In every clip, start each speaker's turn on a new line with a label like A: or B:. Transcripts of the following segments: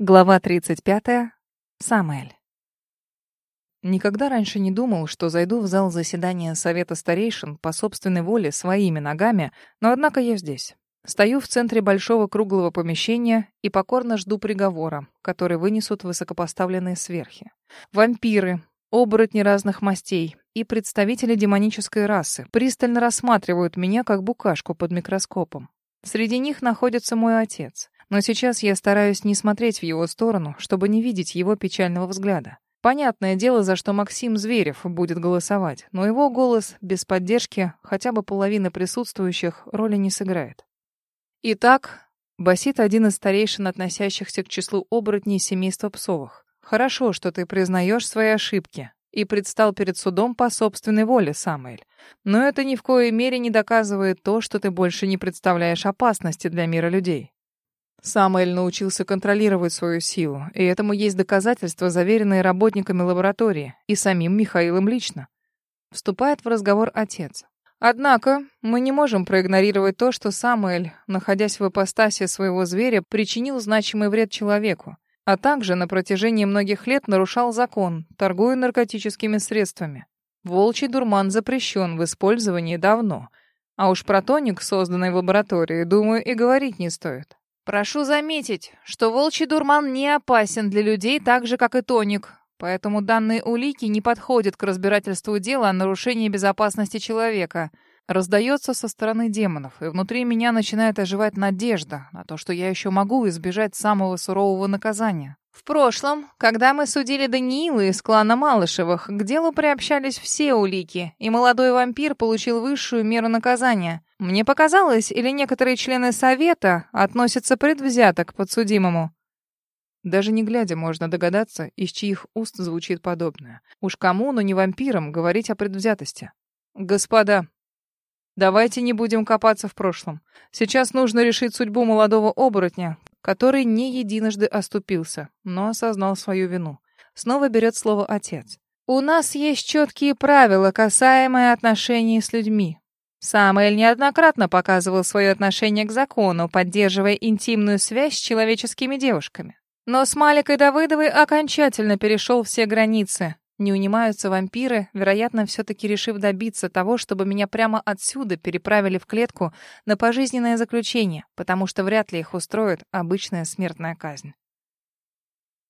A: Глава 35. Самуэль. Никогда раньше не думал, что зайду в зал заседания Совета Старейшин по собственной воле своими ногами, но однако я здесь. Стою в центре большого круглого помещения и покорно жду приговора, который вынесут высокопоставленные сверхи. Вампиры, оборотни разных мастей и представители демонической расы пристально рассматривают меня как букашку под микроскопом. Среди них находится мой отец. Но сейчас я стараюсь не смотреть в его сторону, чтобы не видеть его печального взгляда. Понятное дело, за что Максим Зверев будет голосовать, но его голос без поддержки хотя бы половины присутствующих роли не сыграет. Итак, басит один из старейшин, относящихся к числу оборотней семейства Псовых. Хорошо, что ты признаешь свои ошибки и предстал перед судом по собственной воле, Самуэль. Но это ни в коей мере не доказывает то, что ты больше не представляешь опасности для мира людей. Самуэль научился контролировать свою силу, и этому есть доказательства, заверенные работниками лаборатории и самим Михаилом лично. Вступает в разговор отец. Однако мы не можем проигнорировать то, что Самуэль, находясь в ипостаси своего зверя, причинил значимый вред человеку, а также на протяжении многих лет нарушал закон, торгуя наркотическими средствами. Волчий дурман запрещен в использовании давно, а уж про тоник, созданный в лаборатории, думаю, и говорить не стоит. Прошу заметить, что волчий дурман не опасен для людей так же, как и тоник, поэтому данные улики не подходят к разбирательству дела о нарушении безопасности человека. Раздается со стороны демонов, и внутри меня начинает оживать надежда на то, что я еще могу избежать самого сурового наказания. В прошлом, когда мы судили Даниила из клана Малышевых, к делу приобщались все улики, и молодой вампир получил высшую меру наказания. Мне показалось, или некоторые члены совета относятся предвзято к подсудимому. Даже не глядя, можно догадаться, из чьих уст звучит подобное. Уж кому, но не вампирам, говорить о предвзятости. Господа, давайте не будем копаться в прошлом. Сейчас нужно решить судьбу молодого оборотня, который не единожды оступился, но осознал свою вину. Снова берет слово отец. «У нас есть четкие правила, касаемые отношений с людьми. Самуэль неоднократно показывал свое отношение к закону, поддерживая интимную связь с человеческими девушками. Но с Маликой Давыдовой окончательно перешел все границы. Не унимаются вампиры, вероятно, все-таки решив добиться того, чтобы меня прямо отсюда переправили в клетку на пожизненное заключение, потому что вряд ли их устроит обычная смертная казнь.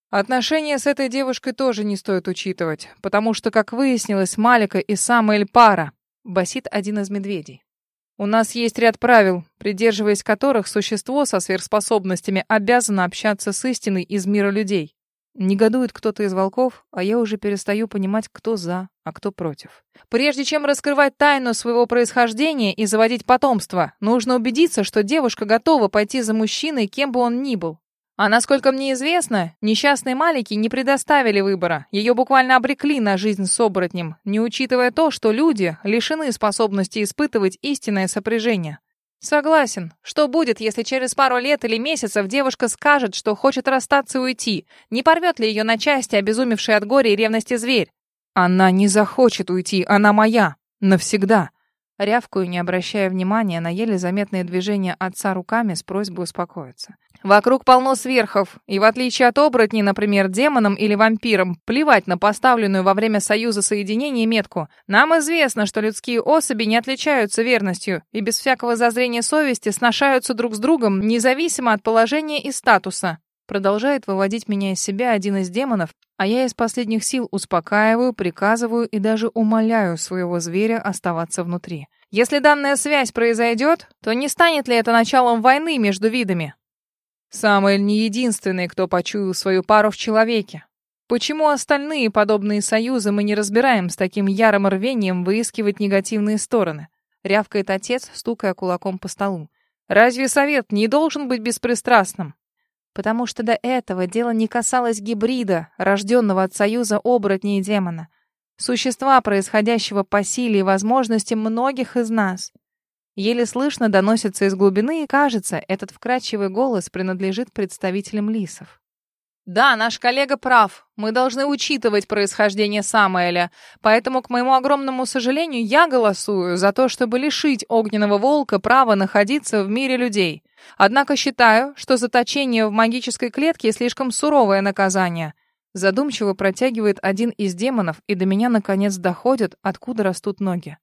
A: Отношения с этой девушкой тоже не стоит учитывать, потому что, как выяснилось, Малика и Самуэль пара, басит один из медведей. У нас есть ряд правил, придерживаясь которых существо со сверхспособностями обязано общаться с истиной из мира людей. Негодует кто-то из волков, а я уже перестаю понимать, кто за, а кто против. Прежде чем раскрывать тайну своего происхождения и заводить потомство, нужно убедиться, что девушка готова пойти за мужчиной, кем бы он ни был. А насколько мне известно, несчастной Малики не предоставили выбора. Ее буквально обрекли на жизнь с оборотнем, не учитывая то, что люди лишены способности испытывать истинное сопряжение. Согласен. Что будет, если через пару лет или месяцев девушка скажет, что хочет расстаться и уйти? Не порвет ли ее на части обезумевший от горя и ревности зверь? Она не захочет уйти, она моя. Навсегда. Рявкую, не обращая внимания на еле заметные движения отца руками с просьбой успокоиться. Вокруг полно сверхов, и в отличие от оборотней, например, демонам или вампирам, плевать на поставленную во время союза соединения метку. Нам известно, что людские особи не отличаются верностью и без всякого зазрения совести сношаются друг с другом, независимо от положения и статуса. Продолжает выводить меня из себя один из демонов, а я из последних сил успокаиваю, приказываю и даже умоляю своего зверя оставаться внутри. Если данная связь произойдет, то не станет ли это началом войны между видами? Самуэль не единственный, кто почуял свою пару в человеке. Почему остальные подобные союзы мы не разбираем с таким ярым рвением выискивать негативные стороны? Рявкает отец, стукая кулаком по столу. Разве совет не должен быть беспристрастным? потому что до этого дело не касалось гибрида, рожденного от союза оборотня и демона, существа, происходящего по силе и возможностям многих из нас. Еле слышно доносится из глубины, и кажется, этот вкрадчивый голос принадлежит представителям лисов. Да, наш коллега прав. Мы должны учитывать происхождение Самоэля. Поэтому, к моему огромному сожалению, я голосую за то, чтобы лишить огненного волка права находиться в мире людей. Однако считаю, что заточение в магической клетке слишком суровое наказание. Задумчиво протягивает один из демонов, и до меня наконец доходит, откуда растут ноги.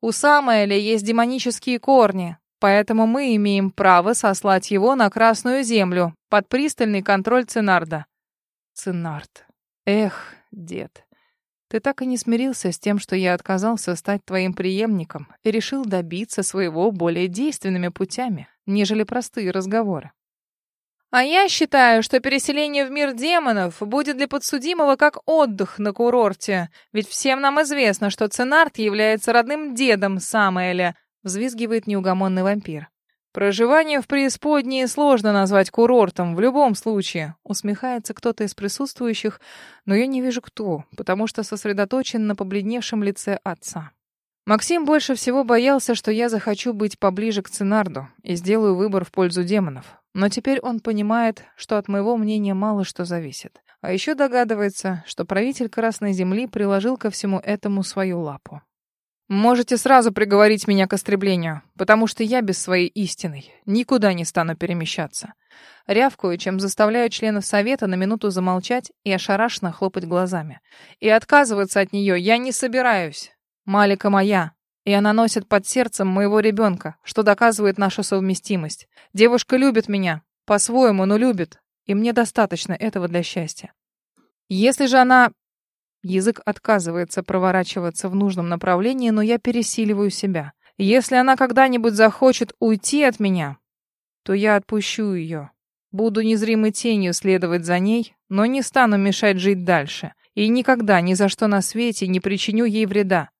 A: У Самоэля есть демонические корни, Поэтому мы имеем право сослать его на Красную Землю под пристальный контроль Ценарда. Ценард. Эх, дед. Ты так и не смирился с тем, что я отказался стать твоим преемником и решил добиться своего более действенными путями, нежели простые разговоры. А я считаю, что переселение в мир демонов будет для подсудимого как отдых на курорте, ведь всем нам известно, что Ценард является родным дедом Самоэля, взвизгивает неугомонный вампир. Проживание в преисподней сложно назвать курортом в любом случае, усмехается кто-то из присутствующих, но я не вижу кто, потому что сосредоточен на побледневшем лице отца. Максим больше всего боялся, что я захочу быть поближе к Ценарду и сделаю выбор в пользу демонов. Но теперь он понимает, что от моего мнения мало что зависит. А еще догадывается, что правитель Красной Земли приложил ко всему этому свою лапу. Можете сразу приговорить меня к истреблению, потому что я без своей истины никуда не стану перемещаться. Рявкую, чем заставляю членов совета на минуту замолчать и ошарашенно хлопать глазами. И отказываться от нее я не собираюсь. Малика моя, и она носит под сердцем моего ребенка, что доказывает нашу совместимость. Девушка любит меня, по-своему, но любит, и мне достаточно этого для счастья. Если же она Язык отказывается проворачиваться в нужном направлении, но я пересиливаю себя. Если она когда-нибудь захочет уйти от меня, то я отпущу ее. Буду незримой тенью следовать за ней, но не стану мешать жить дальше. И никогда, ни за что на свете не причиню ей вреда.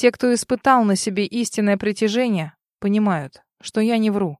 A: Те, кто испытал на себе истинное притяжение, понимают, что я не вру.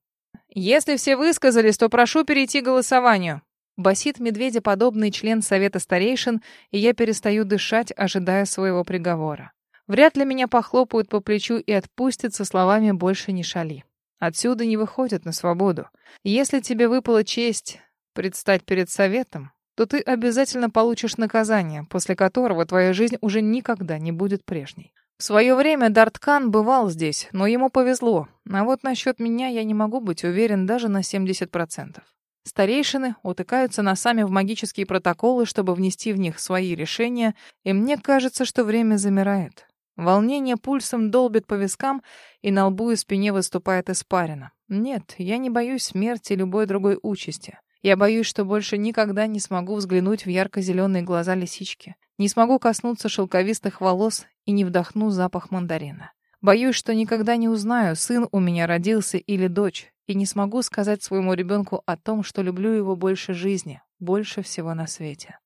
A: Если все высказались, то прошу перейти к голосованию. Басит медведеподобный член Совета Старейшин, и я перестаю дышать, ожидая своего приговора. Вряд ли меня похлопают по плечу и отпустят со словами «больше не шали». Отсюда не выходят на свободу. Если тебе выпала честь предстать перед Советом, то ты обязательно получишь наказание, после которого твоя жизнь уже никогда не будет прежней. В свое время Дарткан бывал здесь, но ему повезло. А вот насчет меня я не могу быть уверен даже на 70%. Старейшины утыкаются носами в магические протоколы, чтобы внести в них свои решения, и мне кажется, что время замирает. Волнение пульсом долбит по вискам, и на лбу и спине выступает испарина. Нет, я не боюсь смерти любой другой участи. Я боюсь, что больше никогда не смогу взглянуть в ярко-зеленые глаза лисички, не смогу коснуться шелковистых волос и не вдохну запах мандарина. Боюсь, что никогда не узнаю, сын у меня родился или дочь, и не смогу сказать своему ребенку о том, что люблю его больше жизни, больше всего на свете.